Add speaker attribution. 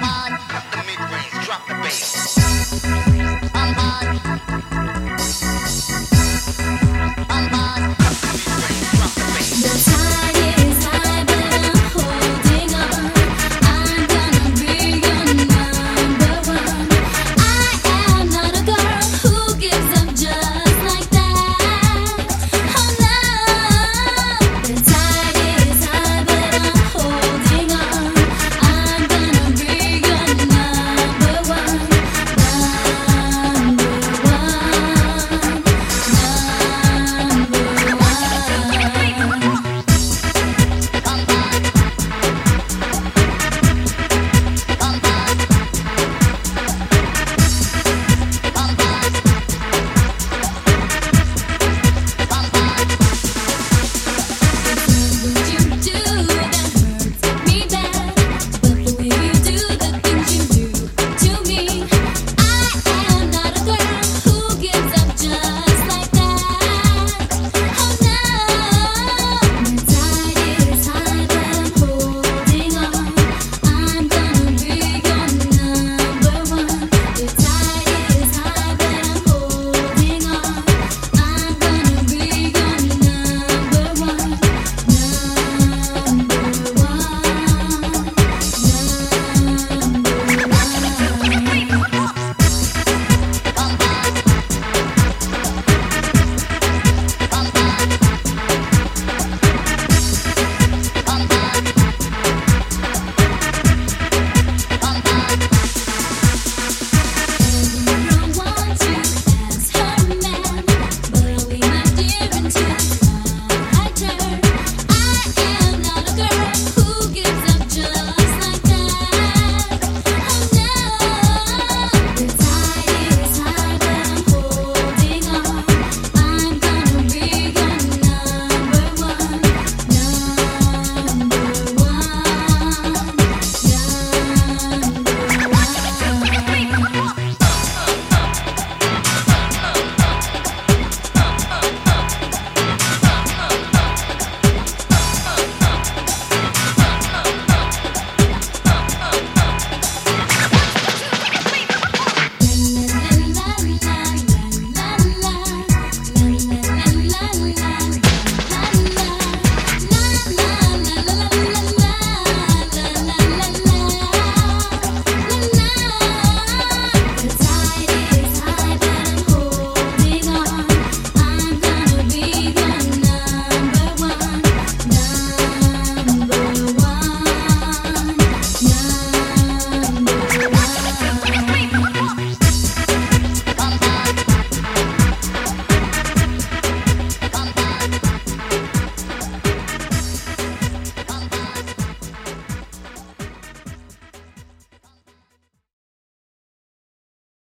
Speaker 1: man. the in, brains, drop the bass.